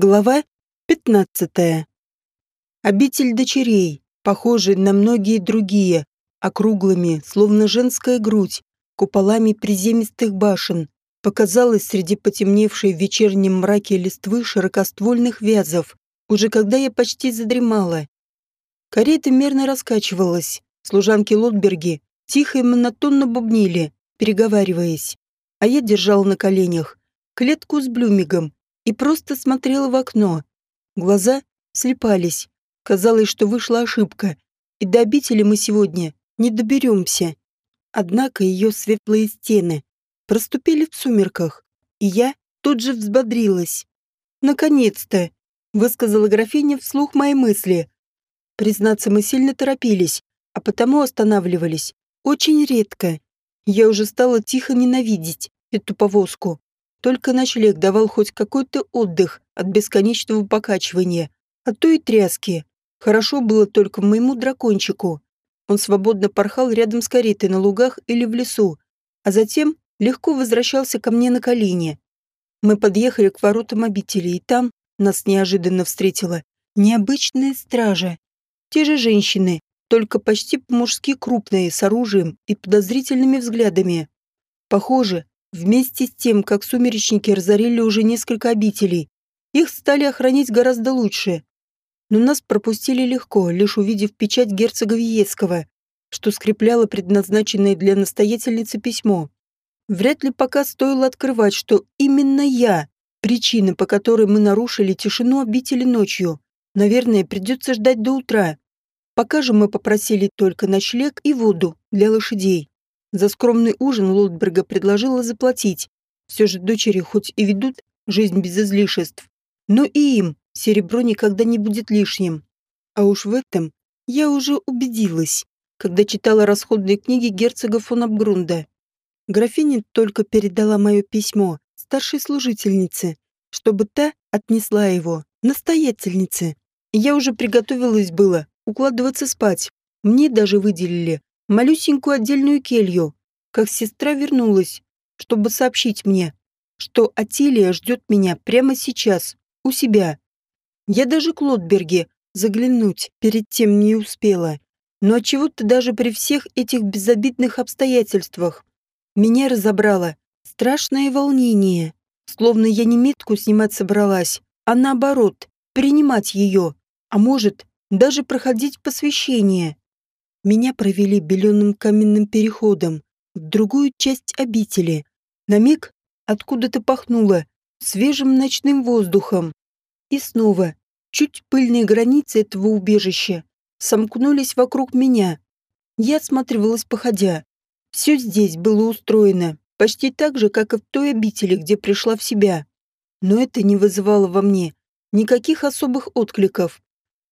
Глава 15. Обитель дочерей, похожая на многие другие, округлыми, словно женская грудь, куполами приземистых башен, показалась среди потемневшей в вечернем мраке листвы широкоствольных вязов, уже когда я почти задремала. Карета мерно раскачивалась, служанки Лотберги тихо и монотонно бубнили, переговариваясь, а я держала на коленях клетку с блюмигом, и просто смотрела в окно. Глаза слепались. Казалось, что вышла ошибка, и до обители мы сегодня не доберемся. Однако ее светлые стены проступили в сумерках, и я тут же взбодрилась. «Наконец-то!» — высказала графиня вслух мои мысли. Признаться, мы сильно торопились, а потому останавливались. Очень редко. Я уже стала тихо ненавидеть эту повозку. Только ночлег давал хоть какой-то отдых от бесконечного покачивания, а то и тряски. Хорошо было только моему дракончику. Он свободно порхал рядом с каретой на лугах или в лесу, а затем легко возвращался ко мне на колени. Мы подъехали к воротам обители, и там нас неожиданно встретила необычная стража. Те же женщины, только почти по-мужски крупные, с оружием и подозрительными взглядами. Похоже, Вместе с тем, как сумеречники разорили уже несколько обителей, их стали охранять гораздо лучше. Но нас пропустили легко, лишь увидев печать герцога Виеского, что скрепляло предназначенное для настоятельницы письмо. Вряд ли пока стоило открывать, что именно я – причина, по которой мы нарушили тишину обители ночью. Наверное, придется ждать до утра. Пока же мы попросили только ночлег и воду для лошадей. За скромный ужин Лотберга предложила заплатить. Все же дочери хоть и ведут жизнь без излишеств, но и им серебро никогда не будет лишним. А уж в этом я уже убедилась, когда читала расходные книги герцога фон Абгрунда. Графиня только передала мое письмо старшей служительнице, чтобы та отнесла его настоятельнице. Я уже приготовилась было укладываться спать. Мне даже выделили малюсенькую отдельную келью, как сестра вернулась, чтобы сообщить мне, что Атилия ждет меня прямо сейчас, у себя. Я даже к Лотберге заглянуть перед тем не успела. Но отчего-то даже при всех этих безобидных обстоятельствах меня разобрало страшное волнение, словно я не метку снимать собралась, а наоборот, принимать ее, а может, даже проходить посвящение. Меня провели беленым каменным переходом в другую часть обители. На миг откуда-то пахнуло свежим ночным воздухом. И снова чуть пыльные границы этого убежища сомкнулись вокруг меня. Я осматривалась походя. Все здесь было устроено почти так же, как и в той обители, где пришла в себя. Но это не вызывало во мне никаких особых откликов.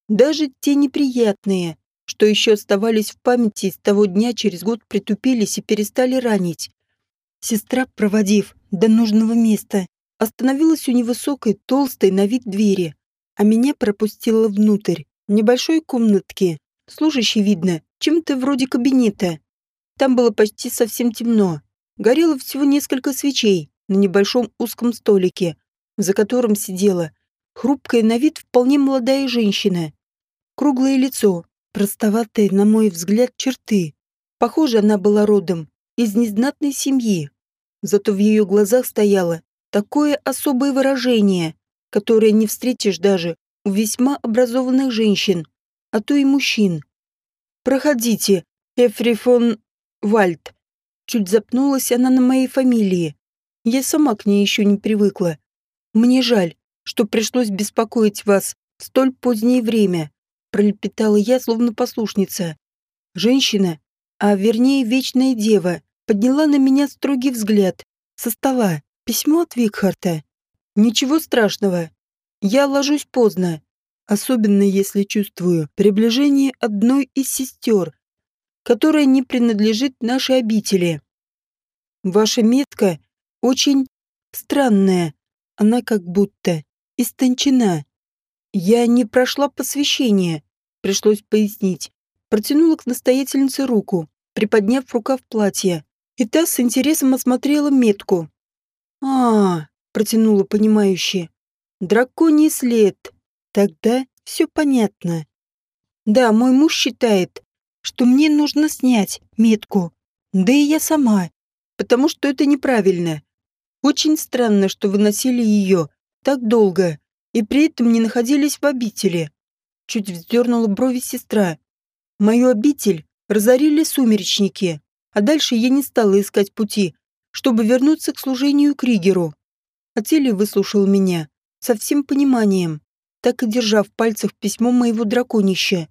Даже те неприятные, что еще оставались в памяти с того дня через год притупились и перестали ранить. Сестра, проводив до нужного места, остановилась у невысокой, толстой на вид двери, а меня пропустила внутрь, небольшой комнатки, служащей, видно, чем-то вроде кабинета. Там было почти совсем темно. Горело всего несколько свечей на небольшом узком столике, за которым сидела хрупкая на вид вполне молодая женщина. Круглое лицо, простоватые, на мой взгляд, черты. Похоже, она была родом из незнатной семьи. Зато в ее глазах стояло такое особое выражение, которое не встретишь даже у весьма образованных женщин, а то и мужчин. «Проходите, Эфри фон Вальд». Чуть запнулась она на моей фамилии. Я сама к ней еще не привыкла. Мне жаль, что пришлось беспокоить вас в столь позднее время пролепетала я, словно послушница. Женщина, а вернее вечная дева, подняла на меня строгий взгляд. Со стола. Письмо от Викхарта. Ничего страшного. Я ложусь поздно. Особенно если чувствую приближение одной из сестер, которая не принадлежит нашей обители. Ваша метка очень странная. Она как будто истончена. Я не прошла посвящение пришлось пояснить. Протянула к настоятельнице руку, приподняв рукав платья. И та с интересом осмотрела метку. а, -а, -а протянула понимающе. Драконий след. Тогда все понятно. Да, мой муж считает, что мне нужно снять метку. Да и я сама. Потому что это неправильно. Очень странно, что вы носили ее так долго и при этом не находились в обители. Чуть вздернула брови сестра. Мою обитель разорили сумеречники, а дальше я не стала искать пути, чтобы вернуться к служению Кригеру. Ателли выслушал меня со всем пониманием, так и держа в пальцах письмо моего драконища.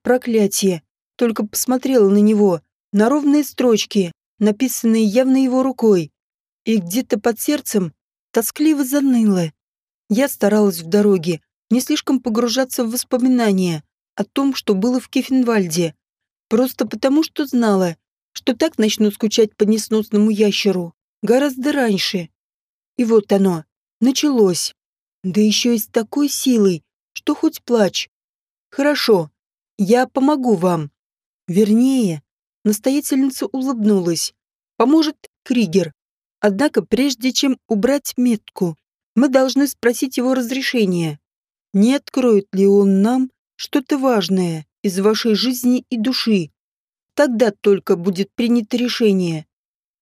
Проклятие! Только посмотрела на него, на ровные строчки, написанные явно его рукой, и где-то под сердцем тоскливо заныло. Я старалась в дороге не слишком погружаться в воспоминания о том, что было в Кефенвальде, просто потому что знала, что так начну скучать по несносному ящеру гораздо раньше. И вот оно, началось. Да еще и с такой силой, что хоть плачь. Хорошо, я помогу вам. Вернее, настоятельница улыбнулась. Поможет Кригер. Однако, прежде чем убрать метку, мы должны спросить его разрешения. Не откроет ли он нам что-то важное из вашей жизни и души? Тогда только будет принято решение.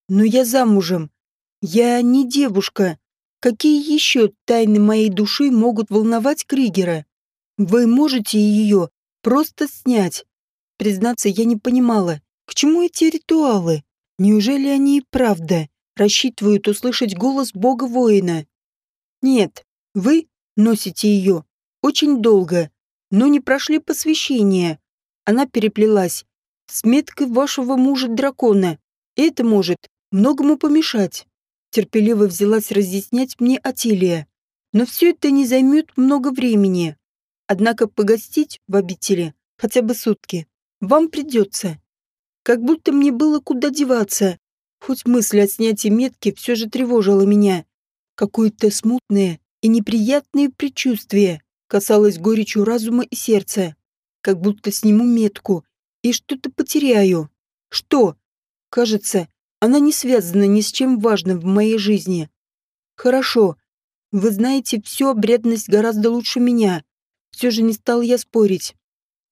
Но я замужем. Я не девушка. Какие еще тайны моей души могут волновать Кригера? Вы можете ее просто снять. Признаться, я не понимала, к чему эти ритуалы? Неужели они и правда рассчитывают услышать голос бога-воина? Нет, вы носите ее очень долго, но не прошли посвящение. Она переплелась с меткой вашего мужа-дракона, это может многому помешать. Терпеливо взялась разъяснять мне Атилия. Но все это не займет много времени. Однако погостить в обители хотя бы сутки вам придется. Как будто мне было куда деваться. Хоть мысль о снятии метки все же тревожила меня. Какое-то смутное и неприятное предчувствие касалось горечью разума и сердца. Как будто сниму метку и что-то потеряю. Что? Кажется, она не связана ни с чем важным в моей жизни. Хорошо. Вы знаете всю обрядность гораздо лучше меня. Все же не стал я спорить.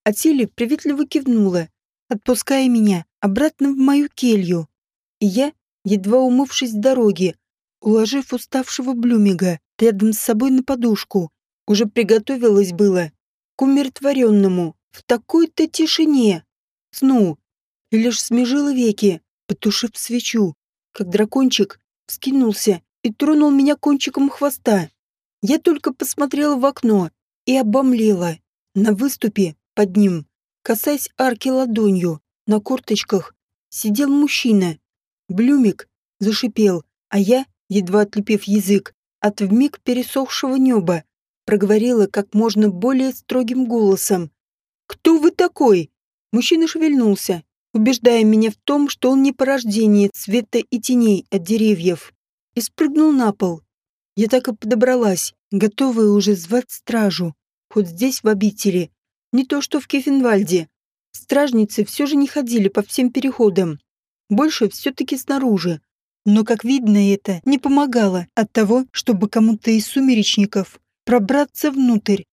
Атили приветливо кивнула, отпуская меня обратно в мою келью. И я, едва умывшись с дороги, уложив уставшего Блюмига рядом с собой на подушку, уже приготовилась было к умиротворенному в такой-то тишине сну, и лишь смежила веки, потушив свечу, как дракончик вскинулся и тронул меня кончиком хвоста. Я только посмотрела в окно и обомлела. На выступе под ним, касаясь арки ладонью, на корточках, сидел мужчина. Блюмик зашипел, а я, едва отлепив язык от вмиг пересохшего неба, проговорила как можно более строгим голосом. «Кто вы такой?» Мужчина шевельнулся, убеждая меня в том, что он не порождение цвета и теней от деревьев, и спрыгнул на пол. Я так и подобралась, готовая уже звать стражу, хоть здесь, в обители, не то что в Кефенвальде. Стражницы все же не ходили по всем переходам. Больше все-таки снаружи. Но, как видно, это не помогало от того, чтобы кому-то из сумеречников пробраться внутрь.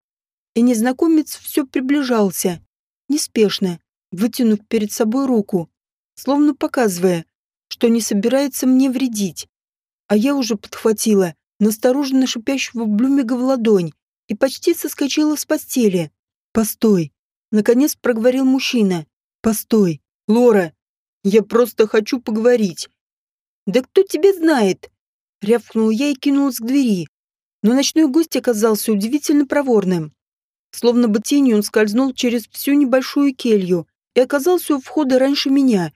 И незнакомец все приближался, неспешно, вытянув перед собой руку, словно показывая, что не собирается мне вредить. А я уже подхватила настороженно шипящего Блюмига в ладонь и почти соскочила с постели. «Постой!» — наконец проговорил мужчина. «Постой! Лора! Я просто хочу поговорить!» «Да кто тебя знает?» — рявкнул я и кинулась к двери. Но ночной гость оказался удивительно проворным. Словно бы тенью он скользнул через всю небольшую келью и оказался у входа раньше меня.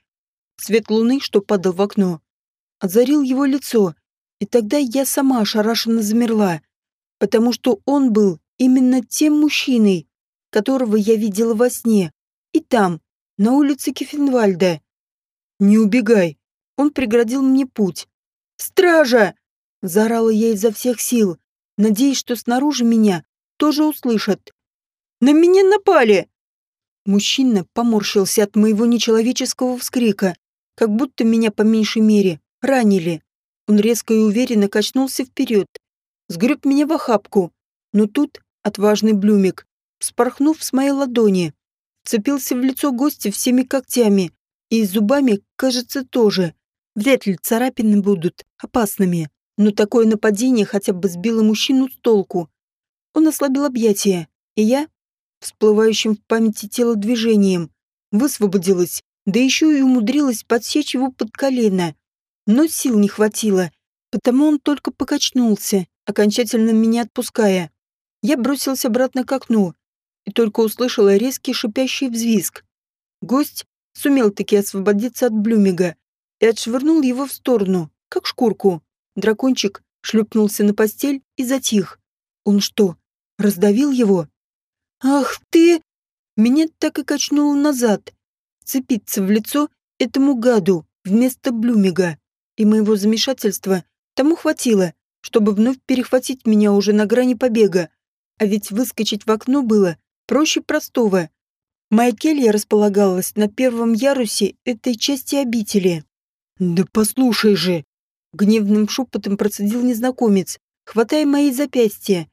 Свет луны, что падал в окно, озарил его лицо, и тогда я сама ошарашенно замерла, потому что он был именно тем мужчиной, которого я видела во сне, и там, на улице Кефенвальда. «Не убегай!» Он преградил мне путь. «Стража!» — заорала я изо всех сил, надеясь, что снаружи меня тоже услышат. «На меня напали!» Мужчина поморщился от моего нечеловеческого вскрика, как будто меня по меньшей мере ранили. Он резко и уверенно качнулся вперед, сгреб меня в охапку Но тут отважный Блюмик, вспорхнув с моей ладони, вцепился в лицо гостя всеми когтями и зубами, кажется, тоже. Вряд ли царапины будут опасными, но такое нападение хотя бы сбило мужчину с толку. Он ослабил объятия, и я, всплывающим в памяти телодвижением, высвободилась, да еще и умудрилась подсечь его под колено. Но сил не хватило, потому он только покачнулся, окончательно меня отпуская. Я бросилась обратно к окну и только услышала резкий шипящий взвизг. Гость сумел таки освободиться от Блюмига и отшвырнул его в сторону, как шкурку. Дракончик шлепнулся на постель и затих. Он что, раздавил его? «Ах ты!» Меня так и качнуло назад. Цепиться в лицо этому гаду вместо Блюмига. И моего замешательства тому хватило, чтобы вновь перехватить меня уже на грани побега. А ведь выскочить в окно было проще простого. Моя келья располагалась на первом ярусе этой части обители. «Да послушай же!» Гневным шепотом процедил незнакомец, хватая мои запястья.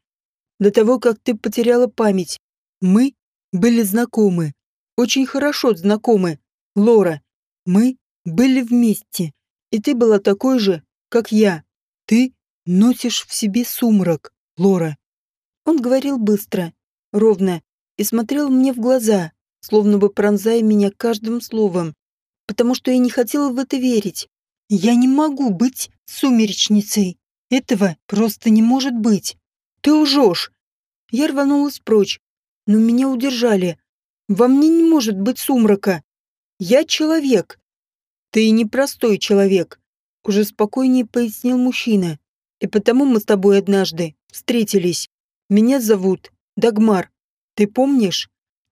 «До того, как ты потеряла память, мы были знакомы. Очень хорошо знакомы. Лора, мы были вместе. И ты была такой же, как я. Ты носишь в себе сумрак, Лора. Он говорил быстро, ровно, и смотрел мне в глаза, словно бы пронзая меня каждым словом, потому что я не хотела в это верить. Я не могу быть сумеречницей. Этого просто не может быть. Ты лжешь. Я рванулась прочь, но меня удержали. Во мне не может быть сумрака. Я человек. Ты непростой человек, уже спокойнее пояснил мужчина. И потому мы с тобой однажды встретились. Меня зовут Дагмар. Ты помнишь?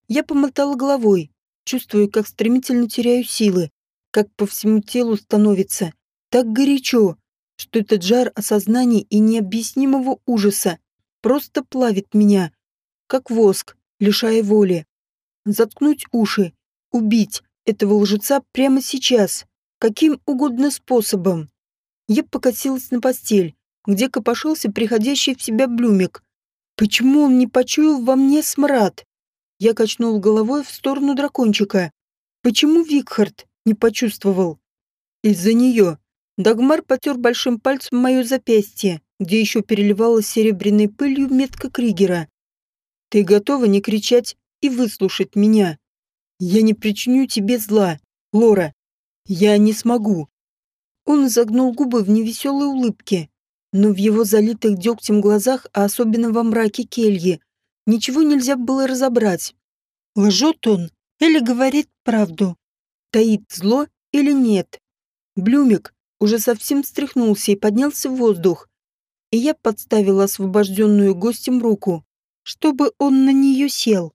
Я помотала головой, чувствуя, как стремительно теряю силы, как по всему телу становится так горячо, что этот жар осознания и необъяснимого ужаса просто плавит меня, как воск, лишая воли. Заткнуть уши, убить этого лжеца прямо сейчас, каким угодно способом. Я покатилась на постель, где копошился приходящий в себя блюмик. Почему он не почуял во мне смрад? Я качнул головой в сторону дракончика. Почему Викхард не почувствовал? Из-за нее. Дагмар потер большим пальцем мое запястье, где еще переливалась серебряной пылью метка Кригера. Ты готова не кричать и выслушать меня? Я не причиню тебе зла, Лора. Я не смогу. Он изогнул губы в невеселой улыбке, но в его залитых дегтем глазах, а особенно во мраке кельи, ничего нельзя было разобрать. Лжет он или говорит правду? Таит зло или нет? Блюмик уже совсем встряхнулся и поднялся в воздух, и я подставила освобожденную гостем руку чтобы он на нее сел.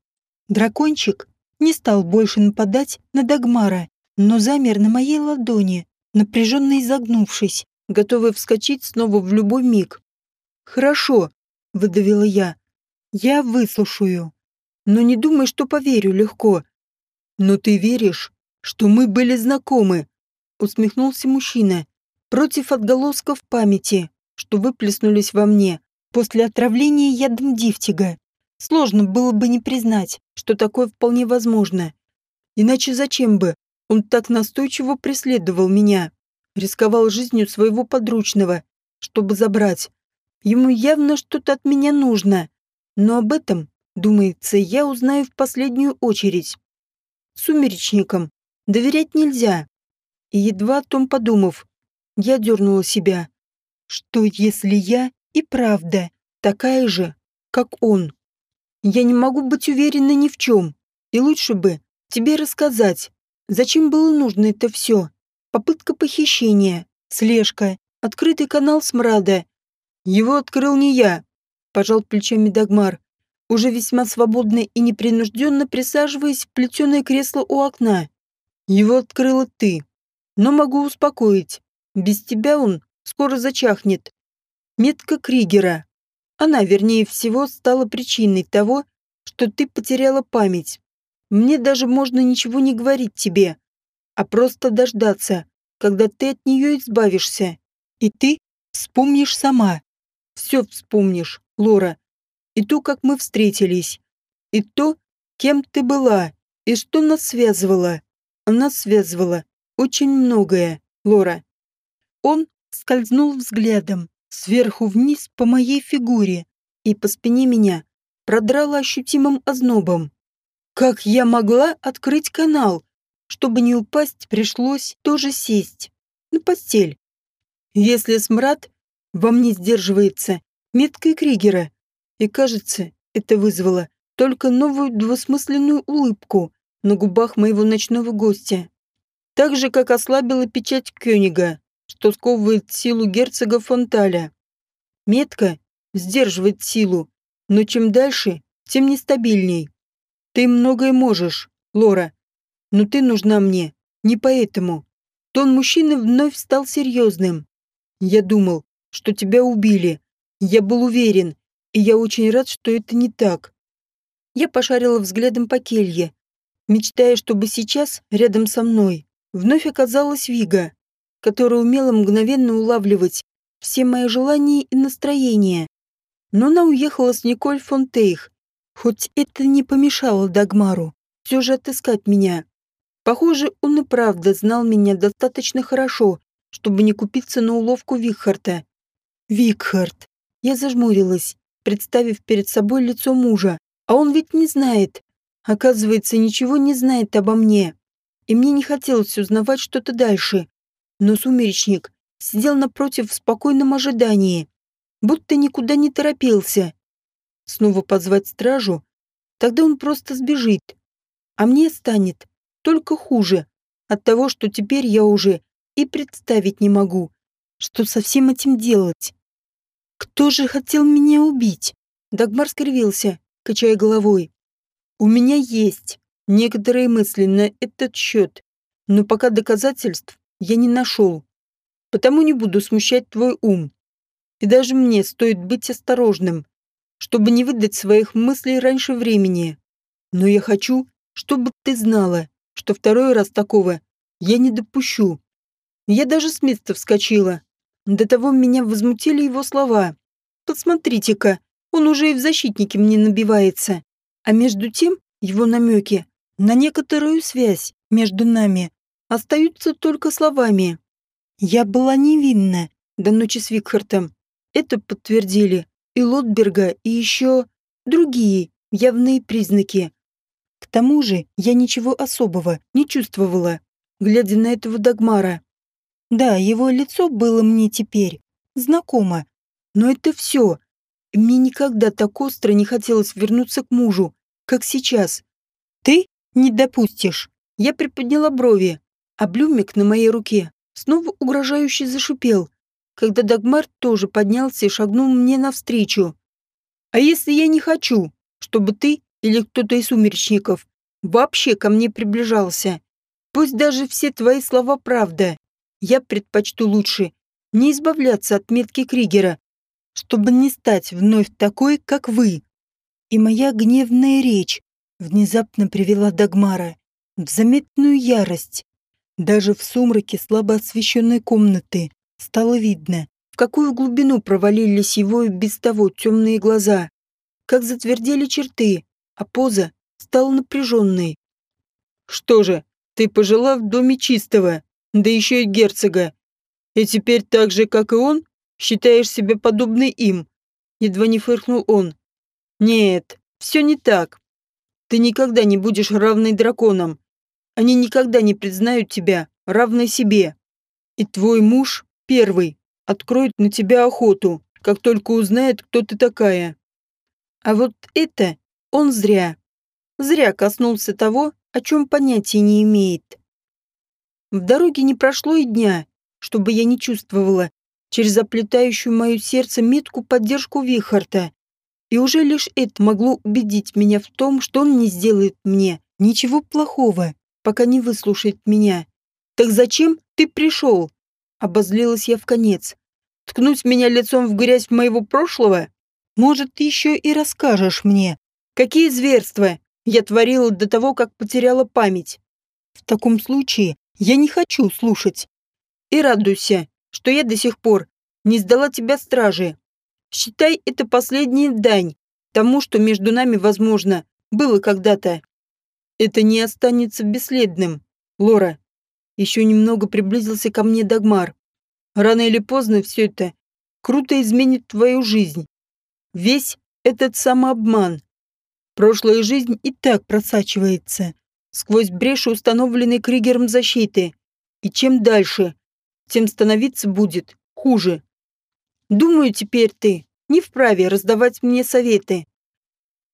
Дракончик не стал больше нападать на Дагмара, но замер на моей ладони, напряженно изогнувшись, готовый вскочить снова в любой миг. «Хорошо», — выдавила я. «Я выслушаю. Но не думай, что поверю легко». «Но ты веришь, что мы были знакомы?» — усмехнулся мужчина. «Против отголосков памяти, что выплеснулись во мне, После отравления ядом дифтига сложно было бы не признать, что такое вполне возможно. Иначе зачем бы он так настойчиво преследовал меня, рисковал жизнью своего подручного, чтобы забрать. Ему явно что-то от меня нужно, но об этом, думается, я узнаю в последнюю очередь. Сумеречникам доверять нельзя. И едва о том подумав, я дернула себя. Что если я и правда такая же, как он. Я не могу быть уверена ни в чем. И лучше бы тебе рассказать, зачем было нужно это все. Попытка похищения, слежка, открытый канал смрада. Его открыл не я, пожал плечами Дагмар, уже весьма свободно и непринужденно присаживаясь в плетеное кресло у окна. Его открыла ты. Но могу успокоить. Без тебя он скоро зачахнет. Метка Кригера. Она, вернее всего, стала причиной того, что ты потеряла память. Мне даже можно ничего не говорить тебе, а просто дождаться, когда ты от нее избавишься. И ты вспомнишь сама. Все вспомнишь, Лора. и то, как мы встретились, и то, кем ты была, и что нас связывало. Нас связывало очень многое, Лора. Он скользнул взглядом сверху вниз по моей фигуре, и по спине меня продрало ощутимым ознобом. Как я могла открыть канал? Чтобы не упасть, пришлось тоже сесть на постель. Если смрад во мне сдерживается меткой Кригера, и кажется, это вызвало только новую двусмысленную улыбку на губах моего ночного гостя. Так же, как ослабила печать Кёнига, что сковывает силу герцога Фонталя. Метка сдерживает силу, но чем дальше, тем нестабильней. Ты многое можешь, Лора, но ты нужна мне не поэтому. Тон мужчины вновь стал серьезным. Я думал, что тебя убили. Я был уверен, и я очень рад, что это не так. Я пошарила взглядом по келье, мечтая, чтобы сейчас, рядом со мной, вновь оказалась Вига, которая умела мгновенно улавливать все мои желания и настроения. Но она уехала с Николь Фонтейх, хоть это не помешало Дагмару все же отыскать меня. Похоже, он и правда знал меня достаточно хорошо, чтобы не купиться на уловку Викхарта. Викхарт. Я зажмурилась, представив перед собой лицо мужа, а он ведь не знает. Оказывается, ничего не знает обо мне. И мне не хотелось узнавать что-то дальше. Но сумеречник сидел напротив в спокойном ожидании, будто никуда не торопился. Снова позвать стражу? Тогда он просто сбежит. А мне станет только хуже от того, что теперь я уже и представить не могу, что со всем этим делать. Кто же хотел меня убить? Дагмар скривился, качая головой. У меня есть некоторые мысли на этот счет, но пока доказательств я не нашел. Потому не буду смущать твой ум. И даже мне стоит быть осторожным, чтобы не выдать своих мыслей раньше времени. Но я хочу, чтобы ты знала, что второй раз такого я не допущу. Я даже с места вскочила. До того меня возмутили его слова. Посмотрите-ка, он уже и в защитнике мне набивается. А между тем его намеки на некоторую связь между нами остаются только словами. Я была невинна до ночи с Викхартом. Это подтвердили и Лотберга, и еще другие явные признаки. К тому же я ничего особого не чувствовала, глядя на этого Дагмара. Да, его лицо было мне теперь знакомо, но это все, мне никогда так остро не хотелось вернуться к мужу, как сейчас. Ты не допустишь. Я приподняла брови, а блюмик на моей руке снова угрожающе зашипел, когда Дагмар тоже поднялся и шагнул мне навстречу. А если я не хочу, чтобы ты или кто-то из сумеречников вообще ко мне приближался? Пусть даже все твои слова правда. Я предпочту лучше не избавляться от метки Кригера, чтобы не стать вновь такой, как вы. И моя гневная речь внезапно привела Дагмара в заметную ярость. Даже в сумраке слабо освещенной комнаты стало видно, в какую глубину провалились его без того темные глаза, как затвердели черты, а поза стала напряженной. «Что же, ты пожила в доме чистого, да еще и герцога, и теперь так же, как и он, Считаешь себя подобной им?» Едва не фыркнул он. «Нет, все не так. Ты никогда не будешь равной драконам. Они никогда не признают тебя равной себе. И твой муж, первый, откроет на тебя охоту, как только узнает, кто ты такая. А вот это он зря. Зря коснулся того, о чем понятия не имеет. В дороге не прошло и дня, чтобы я не чувствовала, через оплетающую мое сердце метку поддержку Вихарта. И уже лишь это могло убедить меня в том, что он не сделает мне ничего плохого, пока не выслушает меня. «Так зачем ты пришел?» Обозлилась я в конец. «Ткнуть меня лицом в грязь моего прошлого? Может, ты еще и расскажешь мне, какие зверства я творила до того, как потеряла память? В таком случае я не хочу слушать. И радуйся, что я до сих пор не сдала тебя страже. Считай это последняя дань тому, что между нами, возможно, было когда-то. Это не останется бесследным, Лора. Еще немного приблизился ко мне Дагмар. Рано или поздно все это круто изменит твою жизнь. Весь этот самообман. Прошлая жизнь и так просачивается сквозь бреши, установленные Кригером защиты. И чем дальше, тем становиться будет хуже. Думаю, теперь ты не вправе раздавать мне советы.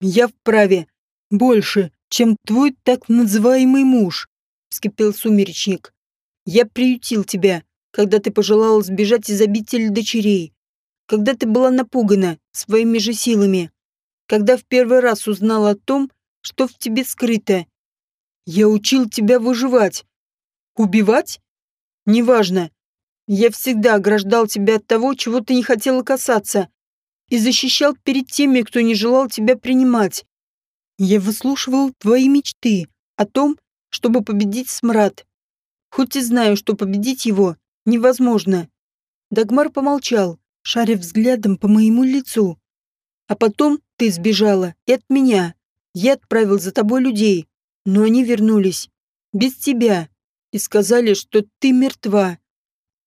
Я вправе больше, чем твой так называемый муж, вскипел сумеречник. Я приютил тебя, когда ты пожелала сбежать из обители дочерей, когда ты была напугана своими же силами, когда в первый раз узнала о том, что в тебе скрыто. Я учил тебя выживать. Убивать? Неважно. Я всегда ограждал тебя от того, чего ты не хотела касаться, и защищал перед теми, кто не желал тебя принимать. Я выслушивал твои мечты о том, чтобы победить смрад. Хоть и знаю, что победить его невозможно. Дагмар помолчал, шаря взглядом по моему лицу. А потом ты сбежала и от меня. Я отправил за тобой людей, но они вернулись без тебя и сказали, что ты мертва.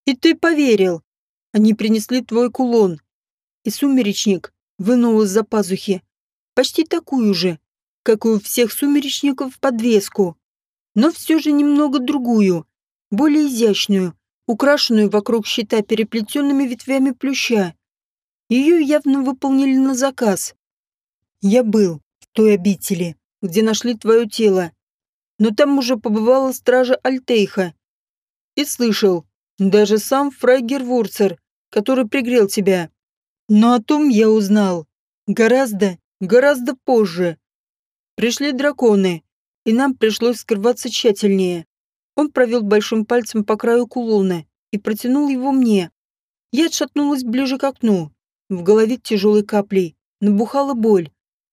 И ты поверил. Они принесли твой кулон. И сумеречник вынул из-за пазухи почти такую же, как у всех сумеречников, подвеску, но все же немного другую, более изящную, украшенную вокруг щита переплетенными ветвями плюща. Ее явно выполнили на заказ. Я был в той обители, где нашли твое тело, но там уже побывала стража Альтейха. И слышал, даже сам Фрайгер Вурцер, который пригрел тебя. Но о том я узнал гораздо, гораздо позже. Пришли драконы, и нам пришлось скрываться тщательнее. Он провел большим пальцем по краю кулона и протянул его мне. Я отшатнулась ближе к окну. В голове тяжелой каплей набухала боль.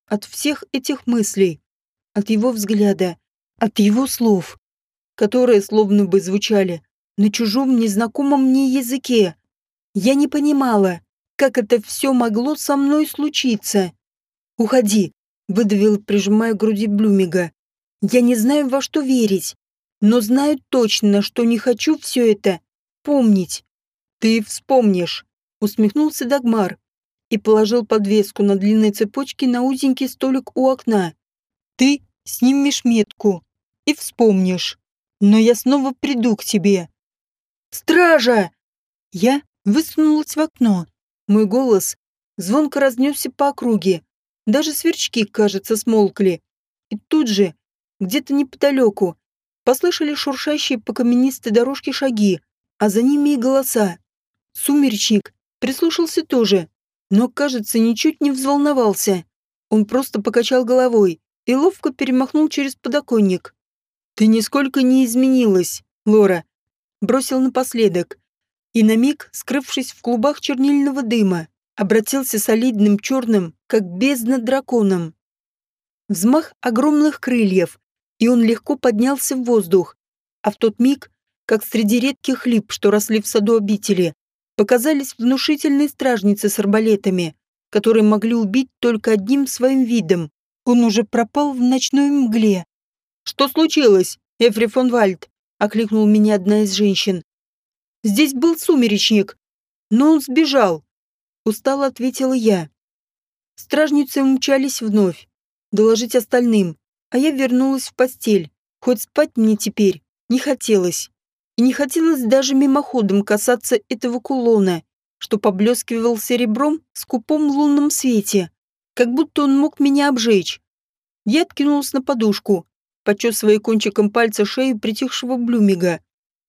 От всех этих мыслей. От его взгляда. От его слов. Которые словно бы звучали на чужом незнакомом мне языке. Я не понимала, как это все могло со мной случиться. «Уходи», выдавил, прижимая к груди Блюмига. «Я не знаю, во что верить, но знаю точно, что не хочу все это помнить». «Ты вспомнишь», — усмехнулся Дагмар и положил подвеску на длинной цепочке на узенький столик у окна. «Ты снимешь метку и вспомнишь, но я снова приду к тебе». «Стража!» Я высунулась в окно. Мой голос звонко разнесся по округе, даже сверчки, кажется, смолкли. И тут же, где-то неподалеку, послышали шуршащие по каменистой дорожке шаги, а за ними и голоса. Сумеречник прислушался тоже, но, кажется, ничуть не взволновался. Он просто покачал головой и ловко перемахнул через подоконник. «Ты нисколько не изменилась, Лора», — бросил напоследок, и на миг, скрывшись в клубах чернильного дыма, обратился солидным черным, как бездна драконом. Взмах огромных крыльев, и он легко поднялся в воздух, а в тот миг, как среди редких лип, что росли в саду обители, показались внушительные стражницы с арбалетами, которые могли убить только одним своим видом. Он уже пропал в ночной мгле. «Что случилось, Эфри фон Вальд?» — окликнул меня одна из женщин. «Здесь был сумеречник, но он сбежал. Устало ответила я. Стражницы умчались вновь, доложить остальным, а я вернулась в постель. Хоть спать мне теперь не хотелось. И не хотелось даже мимоходом касаться этого кулона, что поблескивал серебром в скупом лунном свете, как будто он мог меня обжечь. Я откинулась на подушку, почесывая кончиком пальца шею притихшего Блюмига,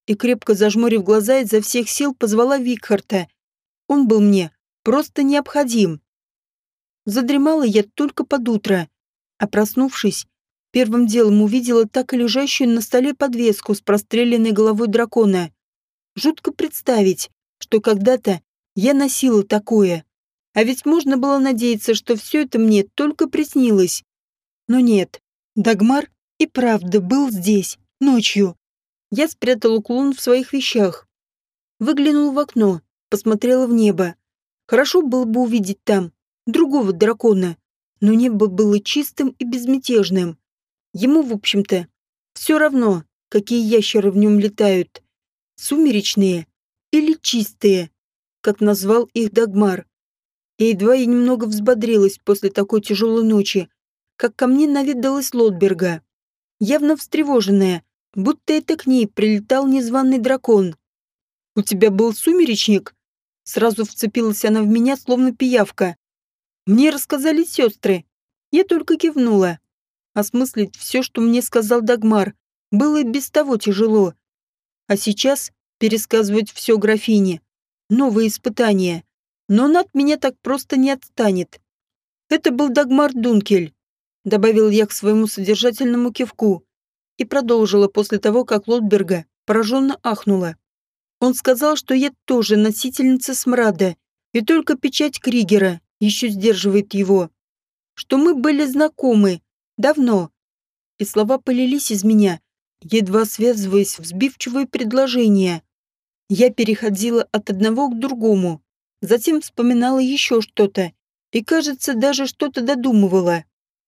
и, крепко зажмурив глаза, изо всех сил позвала Викхарта. Он был мне просто необходим. Задремала я только под утро, а проснувшись, первым делом увидела так и лежащую на столе подвеску с простреленной головой дракона. Жутко представить, что когда-то я носила такое. А ведь можно было надеяться, что все это мне только приснилось. Но нет, Дагмар и правда был здесь, ночью. Я спрятала кулон в своих вещах. Выглянула в окно, посмотрела в небо. Хорошо было бы увидеть там другого дракона, но небо было чистым и безмятежным. Ему, в общем-то, все равно, какие ящеры в нем летают. Сумеречные или чистые, как назвал их Дагмар. И едва я немного взбодрилась после такой тяжелой ночи, как ко мне наведалась Лотберга. Явно встревоженная, будто это к ней прилетал незваный дракон. «У тебя был сумеречник?» Сразу вцепилась она в меня, словно пиявка. «Мне рассказали сестры». Я только кивнула. Осмыслить все, что мне сказал Дагмар, было и без того тяжело. А сейчас пересказывать все графине. Новые испытания. Но он от меня так просто не отстанет. Это был Дагмар Дункель, добавил я к своему содержательному кивку и продолжила после того, как Лотберга пораженно ахнула. Он сказал, что я тоже носительница смрада, и только печать Кригера еще сдерживает его. Что мы были знакомы давно. И слова полились из меня, едва связываясь в сбивчивые предложения. Я переходила от одного к другому, затем вспоминала еще что-то и, кажется, даже что-то додумывала.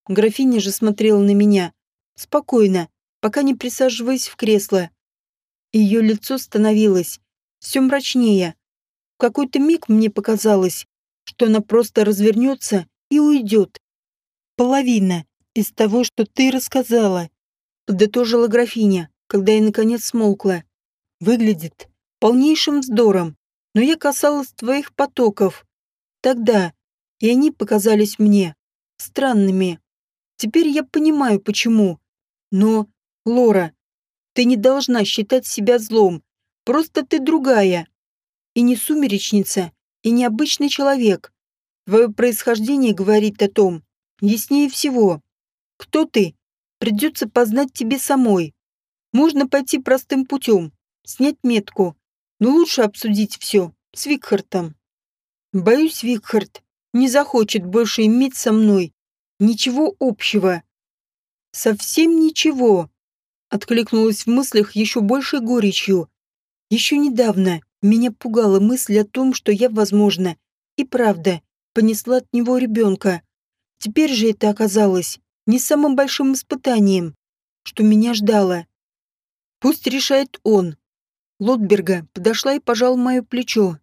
Графиня же смотрела на меня, спокойно, пока не присаживаясь в кресло. Ее лицо становилось все мрачнее. В какой-то миг мне показалось, что она просто развернется и уйдет. Половина из того, что ты рассказала, подытожила графиня, когда я наконец смолкла. Выглядит полнейшим вздором, но я касалась твоих потоков. Тогда, и они показались мне странными. Теперь я понимаю, почему. Но, Лора, ты не должна считать себя злом. Просто ты другая. И не сумеречница, и не обычный человек. Твое происхождение говорит о том, яснее всего. Кто ты? Придется познать тебе самой. Можно пойти простым путем, снять метку, но лучше обсудить все с Викхартом. Боюсь, Викхарт не захочет больше иметь со мной ничего общего. Совсем ничего. Откликнулась в мыслях еще большей горечью. Еще недавно меня пугала мысль о том, что я, возможно, и правда понесла от него ребенка. Теперь же это оказалось не самым большим испытанием, что меня ждало. Пусть решает он. Лотберга подошла и пожал мое плечо.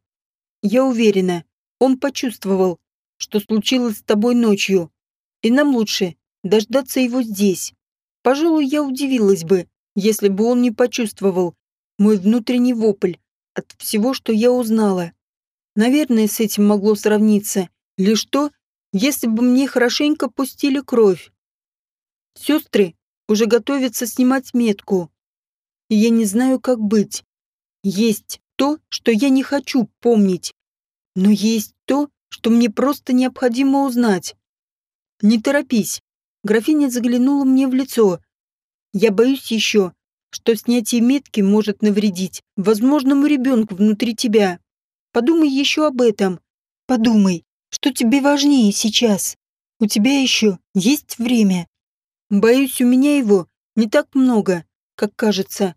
Я уверена, он почувствовал, что случилось с тобой ночью, и нам лучше дождаться его здесь. Пожалуй, я удивилась бы, если бы он не почувствовал, мой внутренний вопль от всего, что я узнала. Наверное, с этим могло сравниться лишь то, если бы мне хорошенько пустили кровь. Сестры уже готовятся снимать метку. И я не знаю, как быть. Есть то, что я не хочу помнить. Но есть то, что мне просто необходимо узнать. Не торопись. Графиня заглянула мне в лицо. Я боюсь еще, что снятие метки может навредить возможному ребенку внутри тебя. Подумай еще об этом. Подумай, что тебе важнее сейчас. У тебя еще есть время. Боюсь, у меня его не так много, как кажется,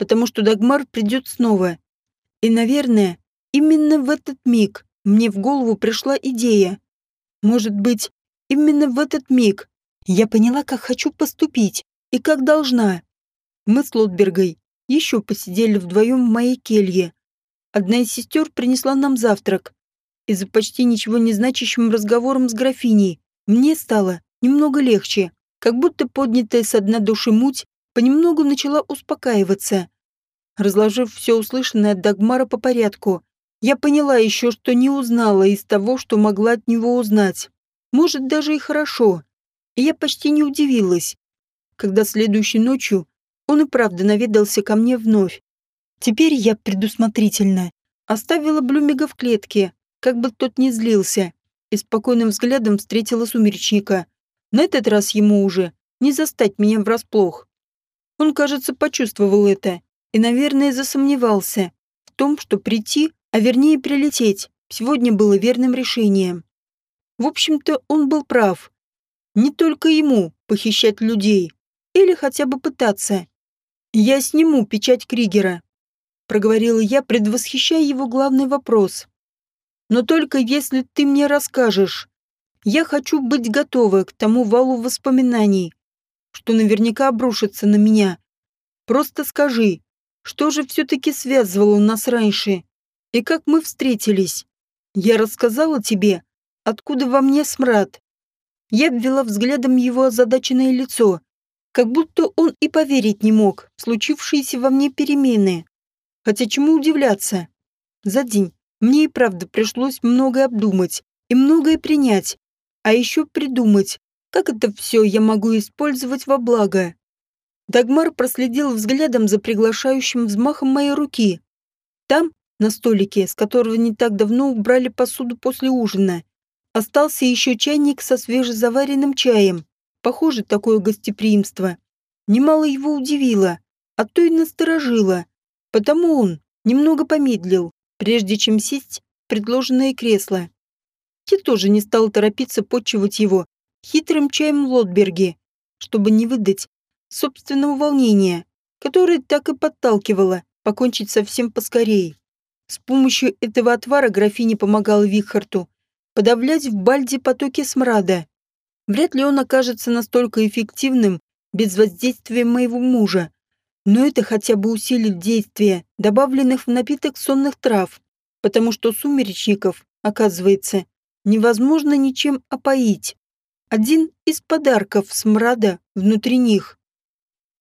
потому что Дагмар придет снова. И, наверное, именно в этот миг мне в голову пришла идея. Может быть, именно в этот миг я поняла, как хочу поступить и как должна. Мы с Лотбергой еще посидели вдвоем в моей келье. Одна из сестер принесла нам завтрак. И за почти ничего не значащим разговором с графиней мне стало немного легче, как будто поднятая со дна души муть понемногу начала успокаиваться. Разложив все услышанное от Дагмара по порядку, я поняла еще, что не узнала из того, что могла от него узнать. Может, даже и хорошо. И я почти не удивилась, когда следующей ночью он и правда наведался ко мне вновь. Теперь я предусмотрительно оставила Блюмига в клетке, как бы тот не злился, и спокойным взглядом встретила сумеречника. На этот раз ему уже не застать меня врасплох. Он, кажется, почувствовал это и, наверное, засомневался в том, что прийти, а вернее прилететь, сегодня было верным решением. В общем-то, он был прав. Не только ему похищать людей, или хотя бы пытаться. «Я сниму печать Кригера», — проговорила я, предвосхищая его главный вопрос. «Но только если ты мне расскажешь, Я хочу быть готова к тому валу воспоминаний, что наверняка обрушится на меня. Просто скажи, что же все-таки связывало нас раньше? И как мы встретились? Я рассказала тебе, откуда во мне смрад. Я обвела взглядом его озадаченное лицо, как будто он и поверить не мог в случившиеся во мне перемены. Хотя чему удивляться? За день мне и правда пришлось многое обдумать и многое принять, а еще придумать, как это все я могу использовать во благо. Дагмар проследил взглядом за приглашающим взмахом моей руки. Там, на столике, с которого не так давно убрали посуду после ужина, остался еще чайник со свежезаваренным чаем. Похоже, такое гостеприимство. Немало его удивило, а то и насторожило. Потому он немного помедлил, прежде чем сесть в предложенное кресло. Я тоже не стал торопиться почивать его хитрым чаем Лотберги, чтобы не выдать собственного волнения, которое так и подталкивало покончить совсем поскорей. С помощью этого отвара графиня помогала Вихарту подавлять в Бальде потоки смрада. Вряд ли он окажется настолько эффективным без воздействия моего мужа, но это хотя бы усилит действие добавленных в напиток сонных трав, потому что сумеречников, оказывается, невозможно ничем опоить. Один из подарков смрада внутри них.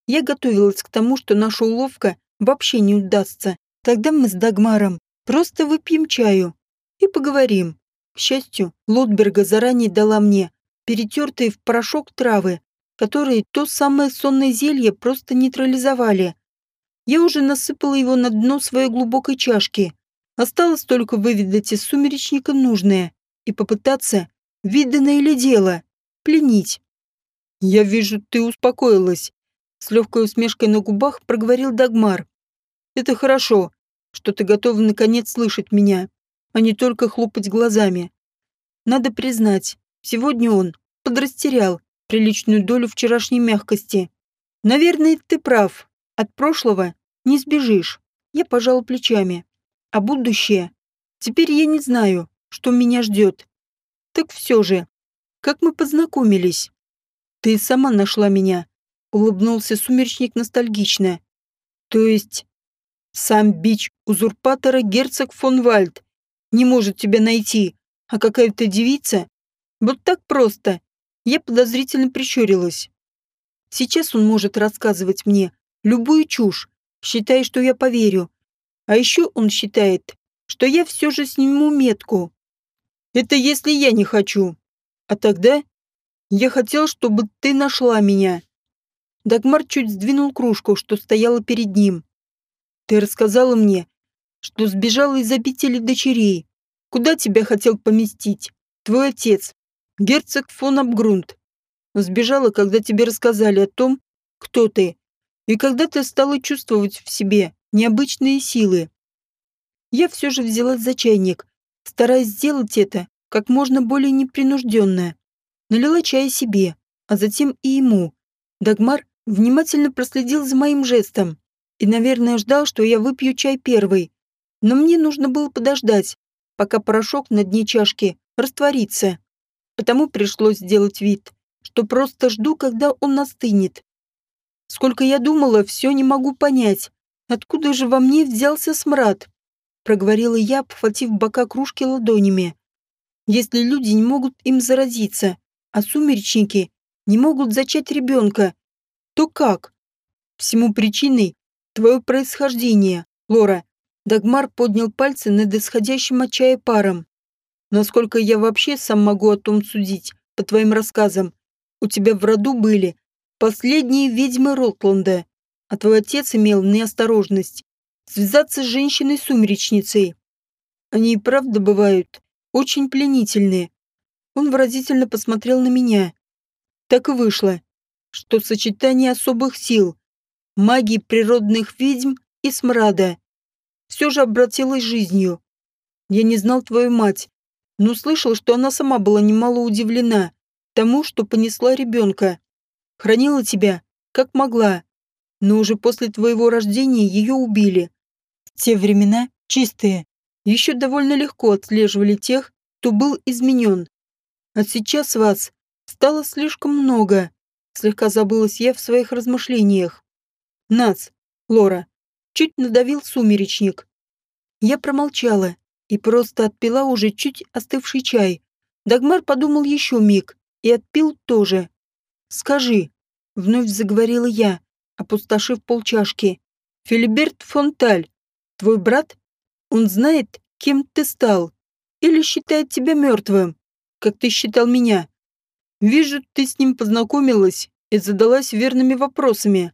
Я готовилась к тому, что наша уловка вообще не удастся. Тогда мы с Дагмаром просто выпьем чаю и поговорим. К счастью, Лотберга заранее дала мне перетертые в порошок травы, которые то самое сонное зелье просто нейтрализовали. Я уже насыпала его на дно своей глубокой чашки. Осталось только выведать из сумеречника нужное и попытаться, виданное ли дело, пленить. «Я вижу, ты успокоилась», — с легкой усмешкой на губах проговорил Дагмар. «Это хорошо, что ты готова наконец слышать меня, а не только хлопать глазами. Надо признать, сегодня он подрастерял, приличную долю вчерашней мягкости. Наверное, ты прав. От прошлого не сбежишь. Я пожал плечами. А будущее? Теперь я не знаю, что меня ждет. Так все же, как мы познакомились? Ты сама нашла меня. Улыбнулся сумеречник ностальгично. То есть, сам бич узурпатора герцог фон Вальд не может тебя найти, а какая-то девица? Вот так просто я подозрительно прищурилась. Сейчас он может рассказывать мне любую чушь, считая, что я поверю. А еще он считает, что я все же сниму метку. Это если я не хочу. А тогда я хотел, чтобы ты нашла меня. Дагмар чуть сдвинул кружку, что стояла перед ним. Ты рассказала мне, что сбежала из обители дочерей. Куда тебя хотел поместить? Твой отец герцог фон Абгрунт. Сбежала, когда тебе рассказали о том, кто ты, и когда ты стала чувствовать в себе необычные силы. Я все же взялась за чайник, стараясь сделать это как можно более непринужденно. Налила чай себе, а затем и ему. Дагмар внимательно проследил за моим жестом и, наверное, ждал, что я выпью чай первый. Но мне нужно было подождать, пока порошок на дне чашки растворится потому пришлось сделать вид, что просто жду, когда он остынет. Сколько я думала, все не могу понять, откуда же во мне взялся смрад, проговорила я, обхватив бока кружки ладонями. Если люди не могут им заразиться, а сумеречники не могут зачать ребенка, то как? Всему причиной твое происхождение, Лора. Дагмар поднял пальцы над исходящим от чая паром. Насколько я вообще сам могу о том судить, по твоим рассказам, у тебя в роду были последние ведьмы Ротланда, а твой отец имел неосторожность связаться с женщиной-сумеречницей. Они и правда бывают очень пленительные. Он выразительно посмотрел на меня. Так и вышло, что сочетание особых сил, магии природных ведьм и смрада все же обратилось жизнью. Я не знал твою мать, но слышал, что она сама была немало удивлена тому, что понесла ребенка. Хранила тебя, как могла, но уже после твоего рождения ее убили. В те времена, чистые, еще довольно легко отслеживали тех, кто был изменен. А сейчас вас стало слишком много. Слегка забылась я в своих размышлениях. Нац, Лора, чуть надавил сумеречник. Я промолчала и просто отпила уже чуть остывший чай. Дагмар подумал еще миг и отпил тоже. «Скажи», — вновь заговорила я, опустошив полчашки, «Филиберт Фонталь, твой брат? Он знает, кем ты стал? Или считает тебя мертвым, как ты считал меня? Вижу, ты с ним познакомилась и задалась верными вопросами.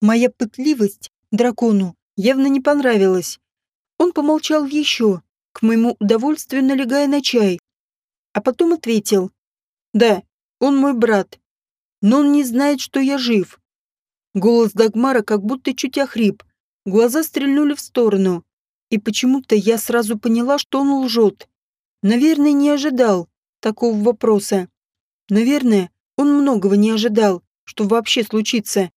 Моя пытливость дракону явно не понравилась. Он помолчал еще, к моему удовольствию налегая на чай, а потом ответил. «Да, он мой брат, но он не знает, что я жив». Голос Дагмара как будто чуть охрип, глаза стрельнули в сторону, и почему-то я сразу поняла, что он лжет. Наверное, не ожидал такого вопроса. Наверное, он многого не ожидал, что вообще случится.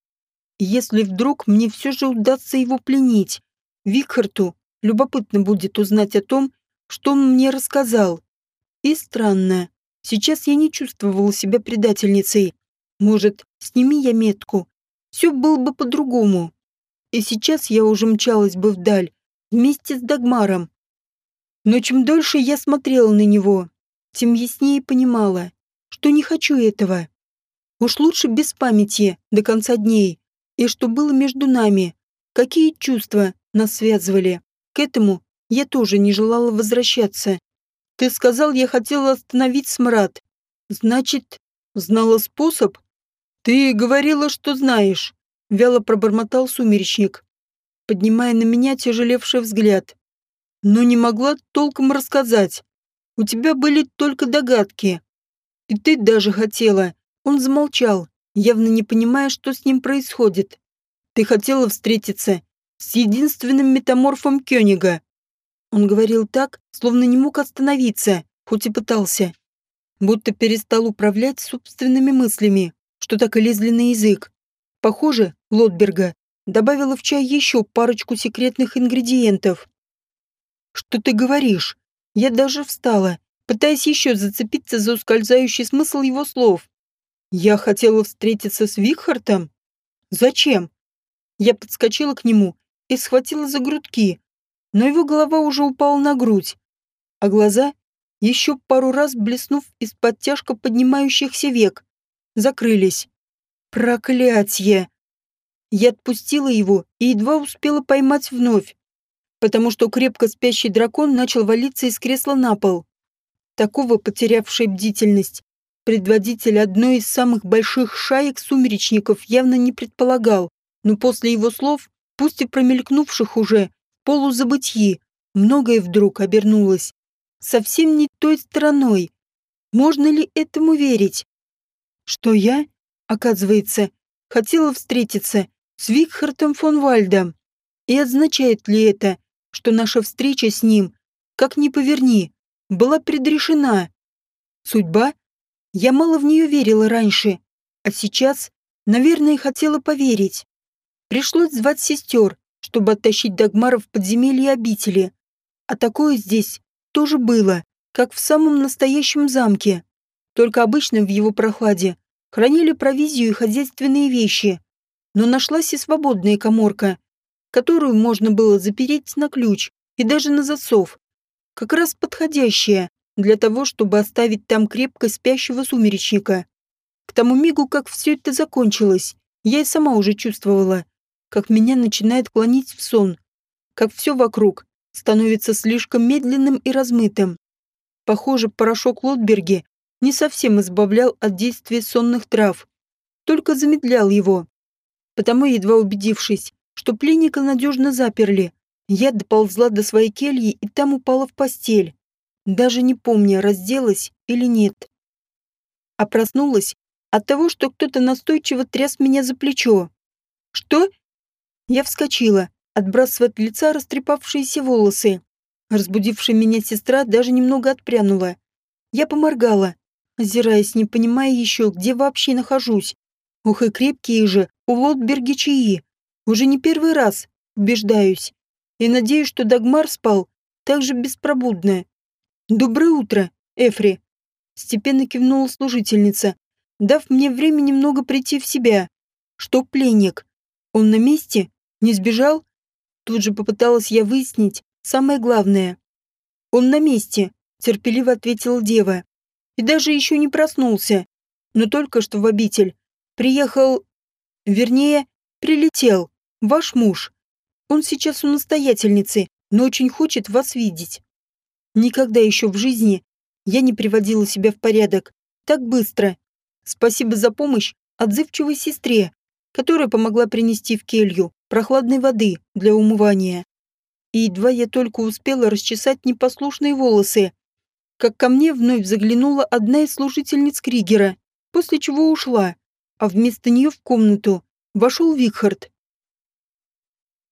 если вдруг мне все же удастся его пленить, Викхарту любопытно будет узнать о том, что он мне рассказал. И странно, сейчас я не чувствовала себя предательницей. Может, сними я метку, все было бы по-другому. И сейчас я уже мчалась бы вдаль, вместе с Дагмаром. Но чем дольше я смотрела на него, тем яснее понимала, что не хочу этого. Уж лучше без памяти до конца дней. И что было между нами, какие чувства нас связывали. К этому я тоже не желала возвращаться. Ты сказал, я хотела остановить смрад. Значит, знала способ? Ты говорила, что знаешь. Вяло пробормотал сумеречник, поднимая на меня тяжелевший взгляд. Но не могла толком рассказать. У тебя были только догадки. И ты даже хотела. Он замолчал, явно не понимая, что с ним происходит. Ты хотела встретиться с единственным метаморфом Кёнига. Он говорил так, словно не мог остановиться, хоть и пытался. Будто перестал управлять собственными мыслями, что так и лезли на язык. Похоже, Лотберга добавила в чай еще парочку секретных ингредиентов. «Что ты говоришь?» Я даже встала, пытаясь еще зацепиться за ускользающий смысл его слов. Я хотела встретиться с Вихартом? Зачем? Я подскочила к нему и схватила за грудки, но его голова уже упала на грудь, а глаза, еще пару раз блеснув из-под тяжко поднимающихся век, закрылись. Проклятье! Я отпустила его и едва успела поймать вновь потому что крепко спящий дракон начал валиться из кресла на пол. Такого потерявшей бдительность предводитель одной из самых больших шаек сумеречников явно не предполагал, но после его слов, пусть и промелькнувших уже, в полузабытии, многое вдруг обернулось. Совсем не той стороной. Можно ли этому верить? Что я, оказывается, хотела встретиться с Викхартом фон Вальдом. И означает ли это, что наша встреча с ним, как ни поверни, была предрешена. Судьба? Я мало в нее верила раньше, а сейчас, наверное, хотела поверить. Пришлось звать сестер, чтобы оттащить Дагмара в подземелье обители. А такое здесь тоже было, как в самом настоящем замке. Только обычно в его прохладе хранили провизию и хозяйственные вещи. Но нашлась и свободная коморка, которую можно было запереть на ключ и даже на засов. Как раз подходящая для того, чтобы оставить там крепко спящего сумеречника. К тому мигу, как все это закончилось, я и сама уже чувствовала, как меня начинает клонить в сон, как все вокруг становится слишком медленным и размытым. Похоже, порошок Лотберги не совсем избавлял от действия сонных трав, только замедлял его. Потому, едва убедившись, что пленника надежно заперли. Я доползла до своей кельи и там упала в постель, даже не помня, разделась или нет. А проснулась от того, что кто-то настойчиво тряс меня за плечо. «Что?» Я вскочила, отбрасывая от лица растрепавшиеся волосы. Разбудившая меня сестра даже немного отпрянула. Я поморгала, озираясь, не понимая еще, где вообще нахожусь. Ух и крепкие же у Лотберги чаи. Уже не первый раз, убеждаюсь. И надеюсь, что Дагмар спал так же беспробудно. Доброе утро, Эфри. Степенно кивнула служительница, дав мне время немного прийти в себя. Что пленник? Он на месте? Не сбежал? Тут же попыталась я выяснить самое главное. Он на месте, терпеливо ответила дева. И даже еще не проснулся. Но только что в обитель. Приехал... Вернее, прилетел. Ваш муж. Он сейчас у настоятельницы, но очень хочет вас видеть. Никогда еще в жизни я не приводила себя в порядок. Так быстро. Спасибо за помощь отзывчивой сестре, которая помогла принести в келью прохладной воды для умывания. И едва я только успела расчесать непослушные волосы, как ко мне вновь заглянула одна из служительниц Кригера, после чего ушла, а вместо нее в комнату вошел Викхард.